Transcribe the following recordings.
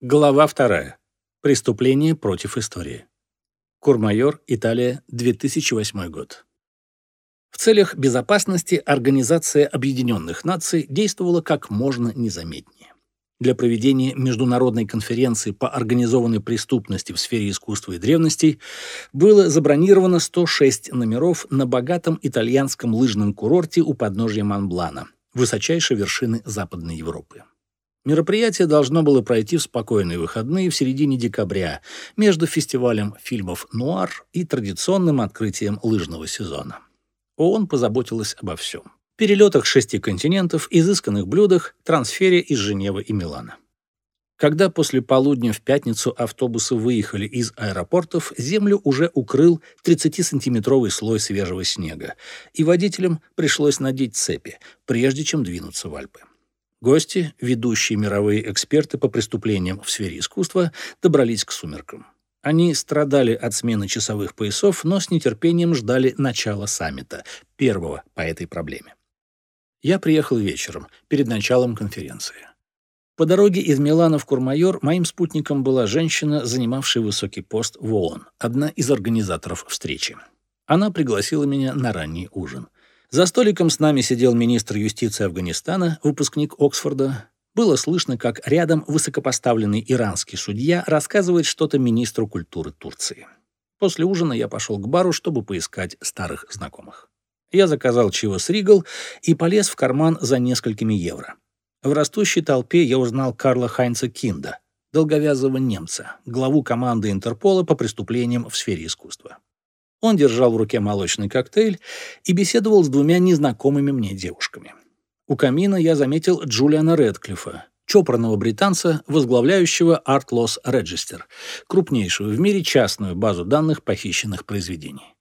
Глава вторая. Преступление против истории. Курмайор, Италия, 2008 год. В целях безопасности Организация Объединенных Наций действовала как можно незаметнее. Для проведения международной конференции по организованной преступности в сфере искусства и древностей было забронировано 106 номеров на богатом итальянском лыжном курорте у подножья Монблана, высочайшей вершины Западной Европы. Мероприятие должно было пройти в спокойные выходные в середине декабря между фестивалем фильмов «Нуар» и традиционным открытием лыжного сезона. ООН позаботилась обо всем. Перелетах шести континентов, изысканных блюдах, трансфере из Женевы и Милана. Когда после полудня в пятницу автобусы выехали из аэропортов, землю уже укрыл 30-сантиметровый слой свежего снега, и водителям пришлось надеть цепи, прежде чем двинуться в Альпы. Гости, ведущие мировые эксперты по преступлениям в сфере искусства, добрались к сумеркам. Они страдали от смены часовых поясов, но с нетерпением ждали начала саммита, первого по этой проблеме. Я приехал вечером, перед началом конференции. По дороге из Милана в Курмайор моим спутником была женщина, занимавшая высокий пост в ООН, одна из организаторов встречи. Она пригласила меня на ранний ужин. За столиком с нами сидел министр юстиции Афганистана, выпускник Оксфорда. Было слышно, как рядом высокопоставленный иранский судья рассказывает что-то министру культуры Турции. После ужина я пошел к бару, чтобы поискать старых знакомых. Я заказал чего с Ригл и полез в карман за несколькими евро. В растущей толпе я узнал Карла Хайнца Кинда, долговязого немца, главу команды Интерпола по преступлениям в сфере искусства. Он держал в руке молочный коктейль и беседовал с двумя незнакомыми мне девушками. У камина я заметил Джулиана Редклифа, чопорного британца, возглавляющего Art Loss Register, крупнейшую в мире частную базу данных похищенных произведений.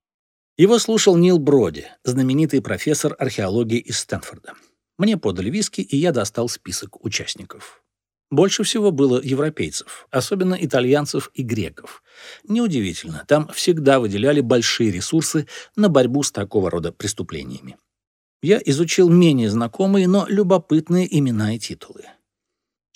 Его слушал Нил Броди, знаменитый профессор археологии из Стэнфорда. Мне подали виски, и я достал список участников. Больше всего было европейцев, особенно итальянцев и греков. Неудивительно, там всегда выделяли большие ресурсы на борьбу с такого рода преступлениями. Я изучил менее знакомые, но любопытные имена и титулы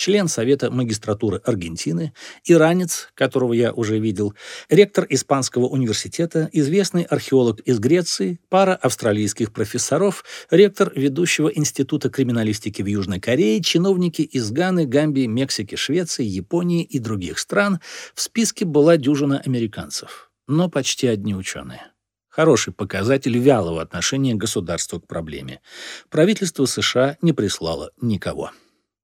член Совета магистратуры Аргентины, иранец, которого я уже видел, ректор Испанского университета, известный археолог из Греции, пара австралийских профессоров, ректор ведущего Института криминалистики в Южной Корее, чиновники из Ганы, Гамбии, Мексики, Швеции, Японии и других стран. В списке была дюжина американцев, но почти одни ученые. Хороший показатель вялого отношения государства к проблеме. Правительство США не прислало никого.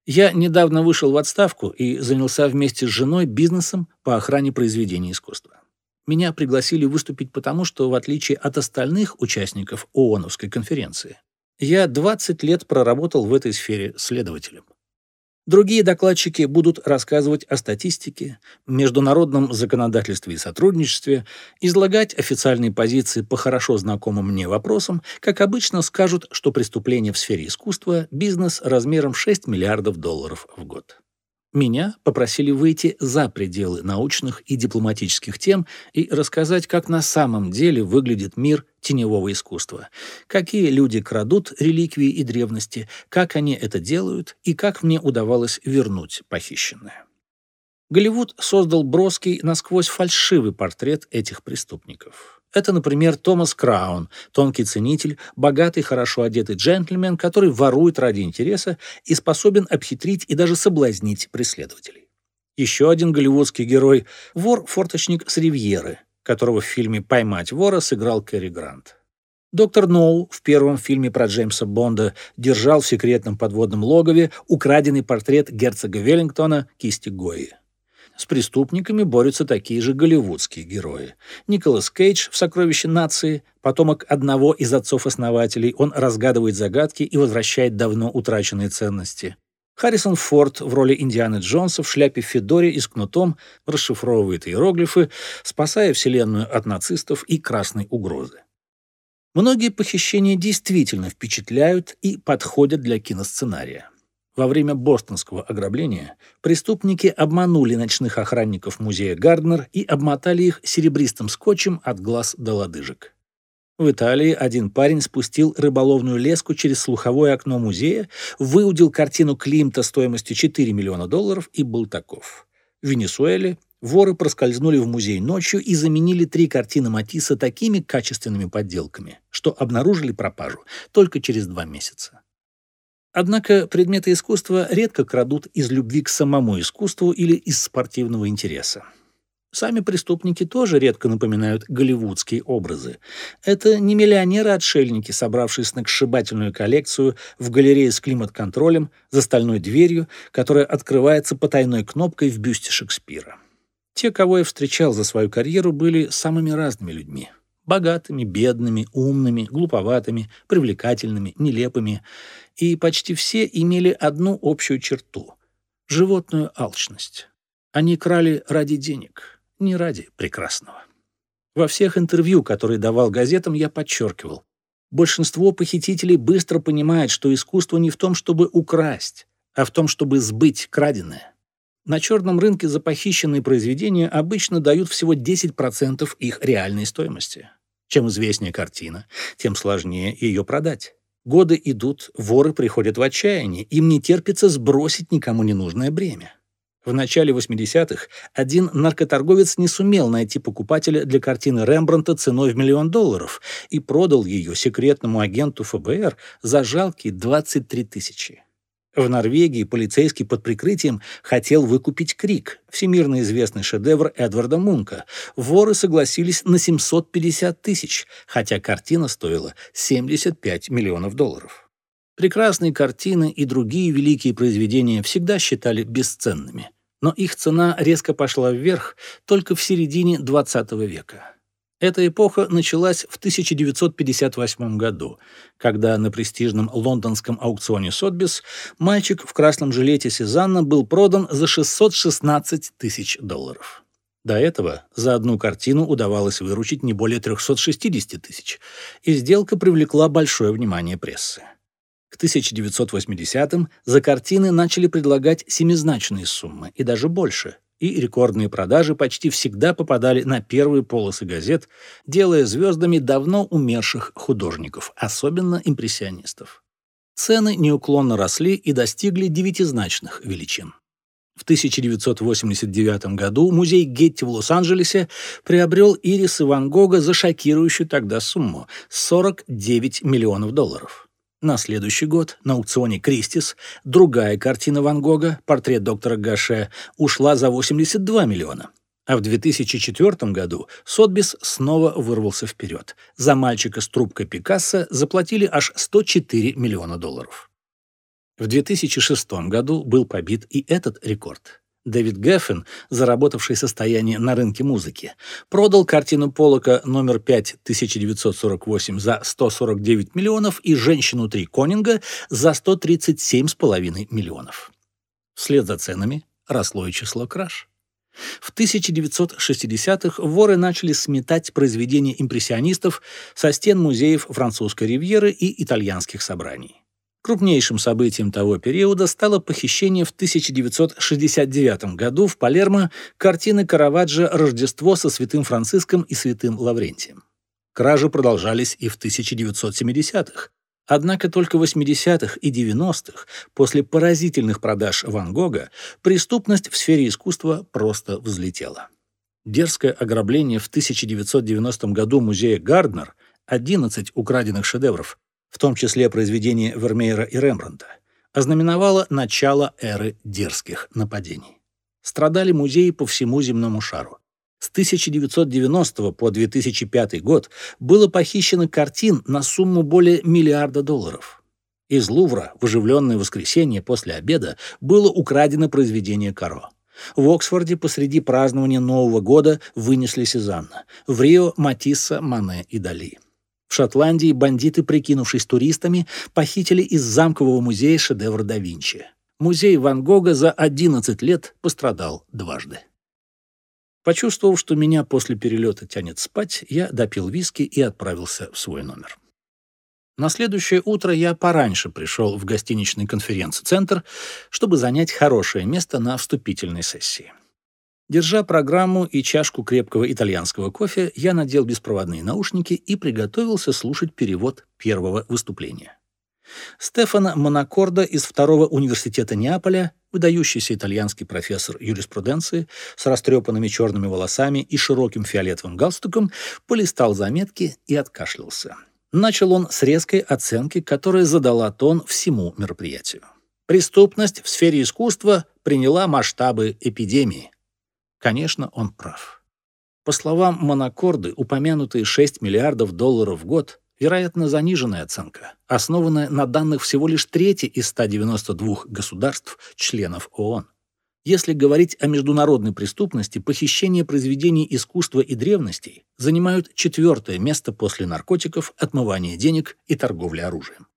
Я недавно вышел в отставку и занялся вместе с женой бизнесом по охране произведений искусства. Меня пригласили выступить потому, что, в отличие от остальных участников ООНовской конференции, я 20 лет проработал в этой сфере следователем. Другие докладчики будут рассказывать о статистике, международном законодательстве и сотрудничестве, излагать официальные позиции по хорошо знакомым мне вопросам, как обычно скажут, что преступление в сфере искусства – бизнес размером 6 миллиардов долларов в год. Меня попросили выйти за пределы научных и дипломатических тем и рассказать, как на самом деле выглядит мир теневого искусства, какие люди крадут реликвии и древности, как они это делают и как мне удавалось вернуть похищенное. Голливуд создал броский, насквозь фальшивый портрет этих преступников. Это, например, Томас Краун, тонкий ценитель, богатый, хорошо одетый джентльмен, который ворует ради интереса и способен обхитрить и даже соблазнить преследователей. Еще один голливудский герой – вор-форточник с Ривьеры, которого в фильме «Поймать вора» сыграл Кэрри Грант. Доктор Ноу в первом фильме про Джеймса Бонда держал в секретном подводном логове украденный портрет герцога Веллингтона кисти Гои. С преступниками борются такие же голливудские герои. Николас Кейдж в «Сокровище нации», потомок одного из отцов-основателей, он разгадывает загадки и возвращает давно утраченные ценности. Харрисон Форд в роли Индианы Джонса в шляпе Федоре и с кнутом расшифровывает иероглифы, спасая Вселенную от нацистов и красной угрозы. Многие похищения действительно впечатляют и подходят для киносценария. Во время бостонского ограбления преступники обманули ночных охранников музея Гарднер и обмотали их серебристым скотчем от глаз до лодыжек. В Италии один парень спустил рыболовную леску через слуховое окно музея, выудил картину Климта стоимостью 4 миллиона долларов и был таков. В Венесуэле воры проскользнули в музей ночью и заменили три картины Матисса такими качественными подделками, что обнаружили пропажу только через два месяца. Однако предметы искусства редко крадут из любви к самому искусству или из спортивного интереса. Сами преступники тоже редко напоминают голливудские образы. Это не миллионеры-отшельники, собравшие сногсшибательную коллекцию в галерее с климат-контролем за стальной дверью, которая открывается потайной кнопкой в бюсте Шекспира. Те, кого я встречал за свою карьеру, были самыми разными людьми. Богатыми, бедными, умными, глуповатыми, привлекательными, нелепыми. И почти все имели одну общую черту — животную алчность. Они крали ради денег — не ради прекрасного. Во всех интервью, которые давал газетам, я подчеркивал, большинство похитителей быстро понимает, что искусство не в том, чтобы украсть, а в том, чтобы сбыть краденое. На черном рынке за похищенные произведения обычно дают всего 10% их реальной стоимости. Чем известнее картина, тем сложнее ее продать. Годы идут, воры приходят в отчаяние, им не терпится сбросить никому ненужное бремя. В начале 80-х один наркоторговец не сумел найти покупателя для картины Рембрандта ценой в миллион долларов и продал ее секретному агенту ФБР за жалкие 23 тысячи. В Норвегии полицейский под прикрытием хотел выкупить «Крик», всемирно известный шедевр Эдварда Мунка. Воры согласились на 750 тысяч, хотя картина стоила 75 миллионов долларов. Прекрасные картины и другие великие произведения всегда считали бесценными но их цена резко пошла вверх только в середине XX века. Эта эпоха началась в 1958 году, когда на престижном лондонском аукционе Сотбис мальчик в красном жилете Сезанна был продан за 616 тысяч долларов. До этого за одну картину удавалось выручить не более 360 тысяч, и сделка привлекла большое внимание прессы. К 1980-м за картины начали предлагать семизначные суммы и даже больше, и рекордные продажи почти всегда попадали на первые полосы газет, делая звездами давно умерших художников, особенно импрессионистов. Цены неуклонно росли и достигли девятизначных величин. В 1989 году музей Гетти в Лос-Анджелесе приобрел ирисы Ван Гога за шокирующую тогда сумму – 49 миллионов долларов. На следующий год на аукционе «Кристис» другая картина Ван Гога, портрет доктора Гаше, ушла за 82 миллиона. А в 2004 году Сотбис снова вырвался вперед. За мальчика с трубкой Пикассо заплатили аж 104 миллиона долларов. В 2006 году был побит и этот рекорд. Дэвид Геффен, заработавший состояние на рынке музыки, продал картину Полока номер 5 1948 за 149 миллионов и «Женщину три Конинга» за 137,5 миллионов. Вслед за ценами росло и число краж. В 1960-х воры начали сметать произведения импрессионистов со стен музеев французской ривьеры и итальянских собраний. Крупнейшим событием того периода стало похищение в 1969 году в Палермо картины Караваджо «Рождество со святым Франциском и святым Лаврентием». Кражи продолжались и в 1970-х. Однако только в 80-х и 90-х, после поразительных продаж Ван Гога, преступность в сфере искусства просто взлетела. Дерзкое ограбление в 1990 году музея Гарднер, 11 украденных шедевров, в том числе произведения Вермеера и Рембрандта, ознаменовало начало эры дерзких нападений. Страдали музеи по всему земному шару. С 1990 по 2005 год было похищено картин на сумму более миллиарда долларов. Из Лувра в оживленное воскресенье после обеда было украдено произведение Каро. В Оксфорде посреди празднования Нового года вынесли Сезанна. В Рио — Матисса, Мане и Дали. В Шотландии бандиты, прикинувшись туристами, похитили из замкового музея шедевр да Винчи. Музей Ван Гога за 11 лет пострадал дважды. Почувствовав, что меня после перелета тянет спать, я допил виски и отправился в свой номер. На следующее утро я пораньше пришел в гостиничный конференц-центр, чтобы занять хорошее место на вступительной сессии. Держа программу и чашку крепкого итальянского кофе, я надел беспроводные наушники и приготовился слушать перевод первого выступления. Стефана Монакорда из Второго университета Неаполя выдающийся итальянский профессор юриспруденции с растрепанными черными волосами и широким фиолетовым галстуком, полистал заметки и откашлялся. Начал он с резкой оценки, которая задала тон всему мероприятию. Преступность в сфере искусства приняла масштабы эпидемии. Конечно, он прав. По словам Монакорды, упомянутые 6 миллиардов долларов в год вероятно, заниженная оценка, основанная на данных всего лишь трети из 192 государств, членов ООН. Если говорить о международной преступности, похищение произведений искусства и древностей занимают четвертое место после наркотиков, отмывания денег и торговли оружием.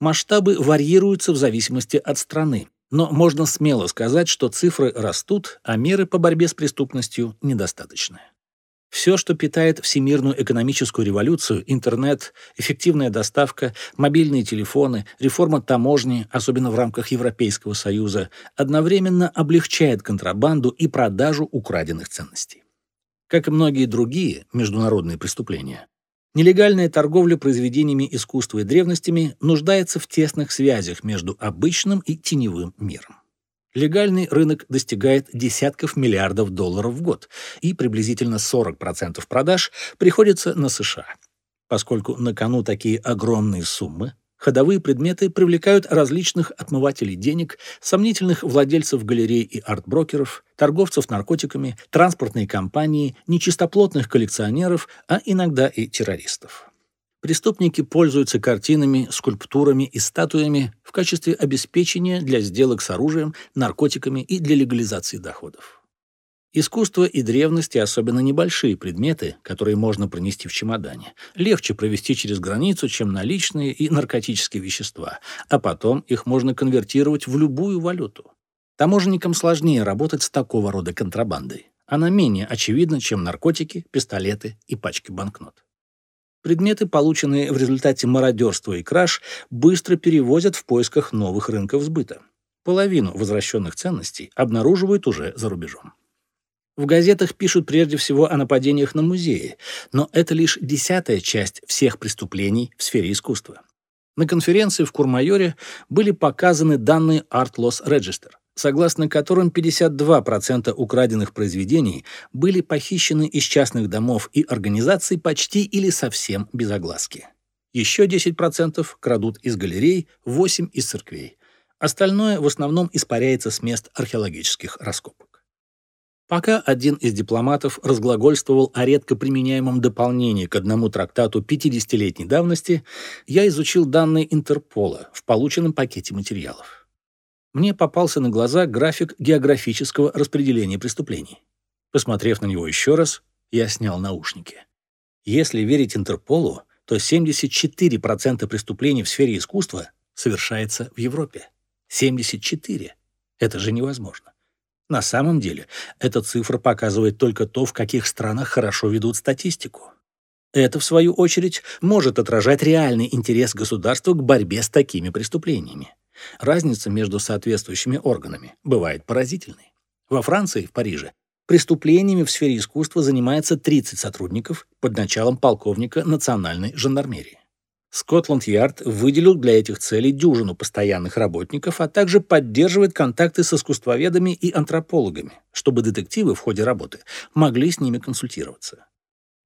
Масштабы варьируются в зависимости от страны, но можно смело сказать, что цифры растут, а меры по борьбе с преступностью недостаточны. Все, что питает всемирную экономическую революцию, интернет, эффективная доставка, мобильные телефоны, реформа таможни, особенно в рамках Европейского Союза, одновременно облегчает контрабанду и продажу украденных ценностей. Как и многие другие международные преступления, нелегальная торговля произведениями искусства и древностями нуждается в тесных связях между обычным и теневым миром. Легальный рынок достигает десятков миллиардов долларов в год, и приблизительно 40% продаж приходится на США. Поскольку на кону такие огромные суммы, ходовые предметы привлекают различных отмывателей денег, сомнительных владельцев галерей и арт-брокеров, торговцев наркотиками, транспортные компании, нечистоплотных коллекционеров, а иногда и террористов. Преступники пользуются картинами, скульптурами и статуями в качестве обеспечения для сделок с оружием, наркотиками и для легализации доходов. Искусство и древности, особенно небольшие предметы, которые можно пронести в чемодане, легче провести через границу, чем наличные и наркотические вещества, а потом их можно конвертировать в любую валюту. Таможенникам сложнее работать с такого рода контрабандой. Она менее очевидна, чем наркотики, пистолеты и пачки банкнот. Предметы, полученные в результате мародерства и краж, быстро перевозят в поисках новых рынков сбыта. Половину возвращенных ценностей обнаруживают уже за рубежом. В газетах пишут прежде всего о нападениях на музеи, но это лишь десятая часть всех преступлений в сфере искусства. На конференции в Курмайоре были показаны данные Art Loss Register согласно которым 52% украденных произведений были похищены из частных домов и организаций почти или совсем без огласки. Еще 10% крадут из галерей, 8% из церквей. Остальное в основном испаряется с мест археологических раскопок. Пока один из дипломатов разглагольствовал о редко применяемом дополнении к одному трактату 50-летней давности, я изучил данные Интерпола в полученном пакете материалов мне попался на глаза график географического распределения преступлений. Посмотрев на него еще раз, я снял наушники. Если верить Интерполу, то 74% преступлений в сфере искусства совершается в Европе. 74. Это же невозможно. На самом деле, эта цифра показывает только то, в каких странах хорошо ведут статистику. Это, в свою очередь, может отражать реальный интерес государства к борьбе с такими преступлениями. Разница между соответствующими органами бывает поразительной. Во Франции, в Париже, преступлениями в сфере искусства занимается 30 сотрудников под началом полковника национальной жандармерии. Скотланд-Ярд выделил для этих целей дюжину постоянных работников, а также поддерживает контакты с искусствоведами и антропологами, чтобы детективы в ходе работы могли с ними консультироваться.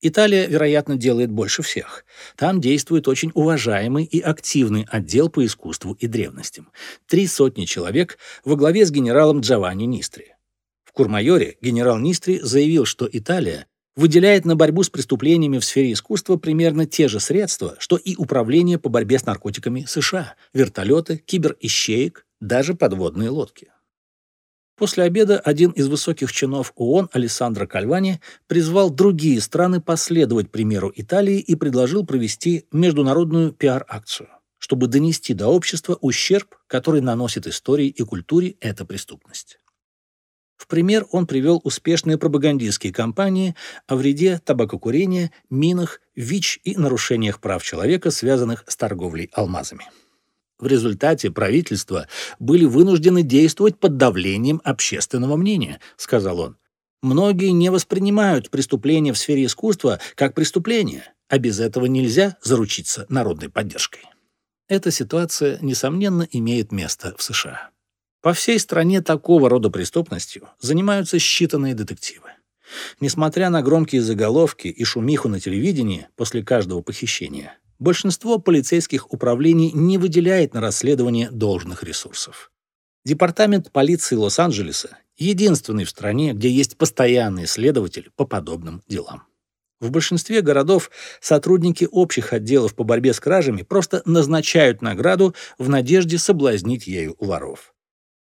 Италия, вероятно, делает больше всех. Там действует очень уважаемый и активный отдел по искусству и древностям. Три сотни человек во главе с генералом Джованни Нистри. В Курмайоре генерал Нистри заявил, что Италия выделяет на борьбу с преступлениями в сфере искусства примерно те же средства, что и Управление по борьбе с наркотиками США – вертолеты, киберищеек, даже подводные лодки. После обеда один из высоких чинов ООН Алессандро Кальвани призвал другие страны последовать примеру Италии и предложил провести международную пиар-акцию, чтобы донести до общества ущерб, который наносит истории и культуре эта преступность. В пример он привел успешные пропагандистские кампании о вреде табакокурения, минах, ВИЧ и нарушениях прав человека, связанных с торговлей алмазами. В результате правительства были вынуждены действовать под давлением общественного мнения, сказал он. Многие не воспринимают преступления в сфере искусства как преступление, а без этого нельзя заручиться народной поддержкой. Эта ситуация, несомненно, имеет место в США. По всей стране такого рода преступностью занимаются считанные детективы. Несмотря на громкие заголовки и шумиху на телевидении после каждого похищения, большинство полицейских управлений не выделяет на расследование должных ресурсов. Департамент полиции Лос-Анджелеса единственный в стране, где есть постоянный следователь по подобным делам. В большинстве городов сотрудники общих отделов по борьбе с кражами просто назначают награду в надежде соблазнить ею воров.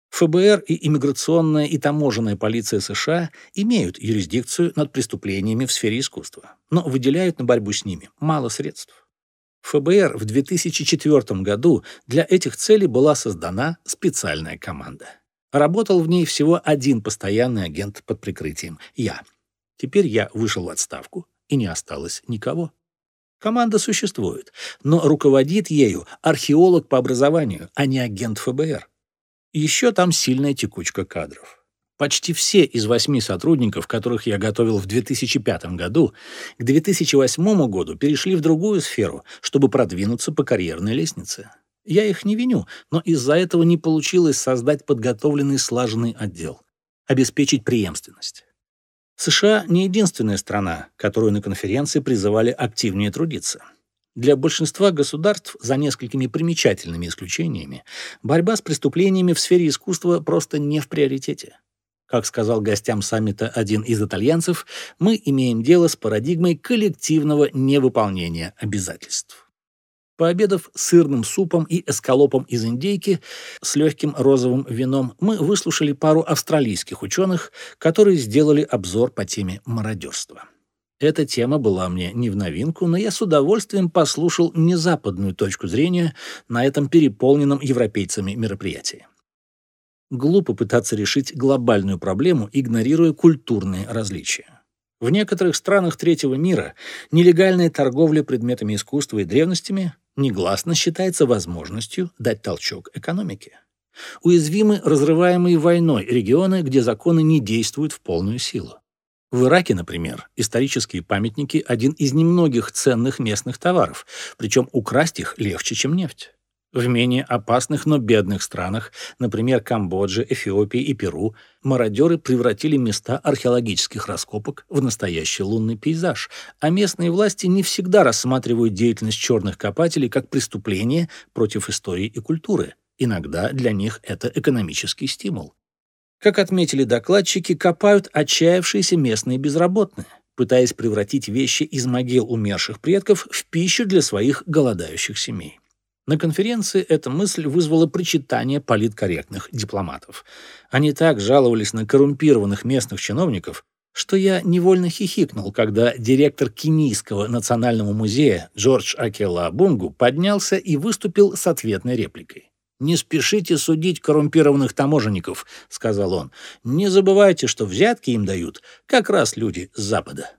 ФБР и иммиграционная и таможенная полиция США имеют юрисдикцию над преступлениями в сфере искусства, но выделяют на борьбу с ними мало средств. ФБР в 2004 году для этих целей была создана специальная команда. Работал в ней всего один постоянный агент под прикрытием – я. Теперь я вышел в отставку, и не осталось никого. Команда существует, но руководит ею археолог по образованию, а не агент ФБР. Еще там сильная текучка кадров. Почти все из восьми сотрудников, которых я готовил в 2005 году, к 2008 году перешли в другую сферу, чтобы продвинуться по карьерной лестнице. Я их не виню, но из-за этого не получилось создать подготовленный слаженный отдел, обеспечить преемственность. США не единственная страна, которую на конференции призывали активнее трудиться. Для большинства государств, за несколькими примечательными исключениями, борьба с преступлениями в сфере искусства просто не в приоритете. Как сказал гостям саммита один из итальянцев, мы имеем дело с парадигмой коллективного невыполнения обязательств. Пообедав сырным супом и эскалопом из индейки с легким розовым вином, мы выслушали пару австралийских ученых, которые сделали обзор по теме мародерства. Эта тема была мне не в новинку, но я с удовольствием послушал незападную точку зрения на этом переполненном европейцами мероприятии. Глупо пытаться решить глобальную проблему, игнорируя культурные различия. В некоторых странах третьего мира нелегальная торговля предметами искусства и древностями негласно считается возможностью дать толчок экономике. Уязвимы разрываемые войной регионы, где законы не действуют в полную силу. В Ираке, например, исторические памятники – один из немногих ценных местных товаров, причем украсть их легче, чем нефть. В менее опасных, но бедных странах, например, Камбодже, Эфиопии и Перу, мародеры превратили места археологических раскопок в настоящий лунный пейзаж, а местные власти не всегда рассматривают деятельность черных копателей как преступление против истории и культуры. Иногда для них это экономический стимул. Как отметили докладчики, копают отчаявшиеся местные безработные, пытаясь превратить вещи из могил умерших предков в пищу для своих голодающих семей. На конференции эта мысль вызвала причитание политкорректных дипломатов. Они так жаловались на коррумпированных местных чиновников, что я невольно хихикнул, когда директор Кенийского национального музея Джордж Акела Бунгу поднялся и выступил с ответной репликой. «Не спешите судить коррумпированных таможенников», — сказал он. «Не забывайте, что взятки им дают как раз люди с Запада».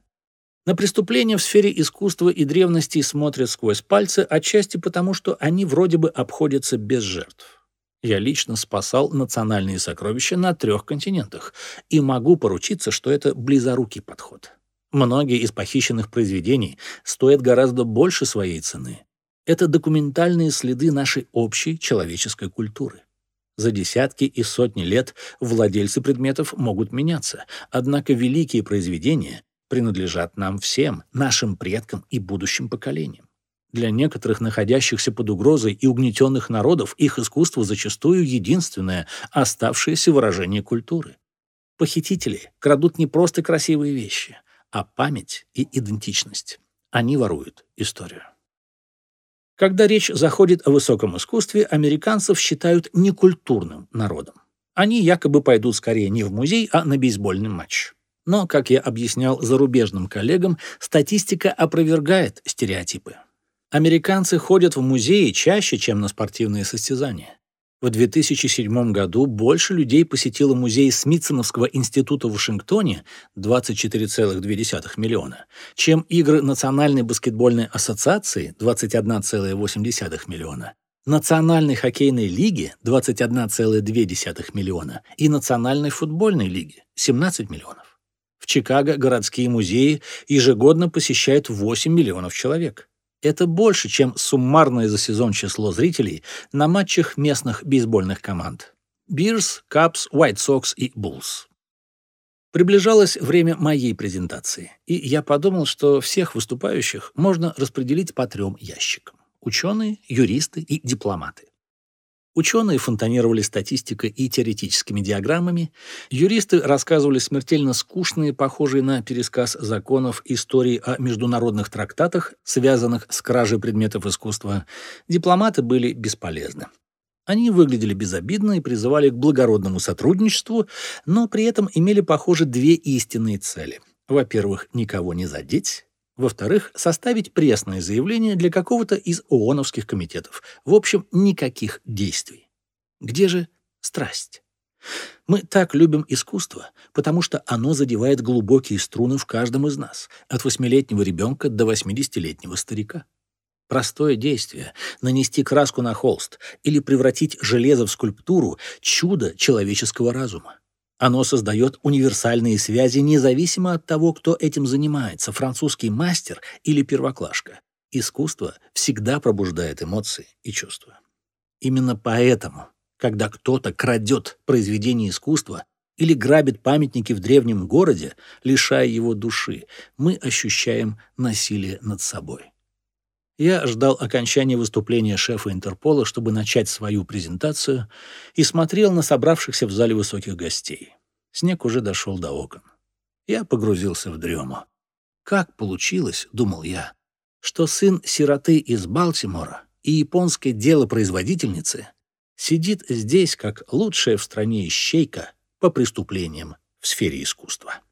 На преступления в сфере искусства и древностей смотрят сквозь пальцы, отчасти потому, что они вроде бы обходятся без жертв. Я лично спасал национальные сокровища на трех континентах и могу поручиться, что это близорукий подход. Многие из похищенных произведений стоят гораздо больше своей цены, это документальные следы нашей общей человеческой культуры. За десятки и сотни лет владельцы предметов могут меняться, однако великие произведения принадлежат нам всем, нашим предкам и будущим поколениям. Для некоторых находящихся под угрозой и угнетенных народов их искусство зачастую единственное оставшееся выражение культуры. Похитители крадут не просто красивые вещи, а память и идентичность. Они воруют историю. Когда речь заходит о высоком искусстве, американцев считают некультурным народом. Они якобы пойдут скорее не в музей, а на бейсбольный матч. Но, как я объяснял зарубежным коллегам, статистика опровергает стереотипы. Американцы ходят в музеи чаще, чем на спортивные состязания. В 2007 году больше людей посетило музей Смитсоновского института в Вашингтоне 24,2 миллиона, чем игры Национальной баскетбольной ассоциации 21,8 миллиона, Национальной хоккейной лиги 21,2 миллиона и Национальной футбольной лиги 17 миллионов. В Чикаго городские музеи ежегодно посещают 8 миллионов человек. Это больше, чем суммарное за сезон число зрителей на матчах местных бейсбольных команд. Bears, Cubs, White Sox и Bulls. Приближалось время моей презентации, и я подумал, что всех выступающих можно распределить по трем ящикам – ученые, юристы и дипломаты. Ученые фонтанировали статистикой и теоретическими диаграммами, юристы рассказывали смертельно скучные, похожие на пересказ законов, истории о международных трактатах, связанных с кражей предметов искусства. Дипломаты были бесполезны. Они выглядели безобидно и призывали к благородному сотрудничеству, но при этом имели, похоже, две истинные цели. Во-первых, никого не задеть. Во-вторых, составить пресное заявление для какого-то из ООНовских комитетов. В общем, никаких действий. Где же страсть? Мы так любим искусство, потому что оно задевает глубокие струны в каждом из нас, от восьмилетнего ребенка до восьмидесятилетнего старика. Простое действие — нанести краску на холст или превратить железо в скульптуру — чудо человеческого разума. Оно создает универсальные связи независимо от того, кто этим занимается, французский мастер или первоклашка. Искусство всегда пробуждает эмоции и чувства. Именно поэтому, когда кто-то крадет произведение искусства или грабит памятники в древнем городе, лишая его души, мы ощущаем насилие над собой. Я ждал окончания выступления шефа Интерпола, чтобы начать свою презентацию, и смотрел на собравшихся в зале высоких гостей. Снег уже дошел до окон. Я погрузился в дрему. Как получилось, думал я, что сын сироты из Балтимора и японской делопроизводительницы сидит здесь как лучшая в стране ищейка по преступлениям в сфере искусства.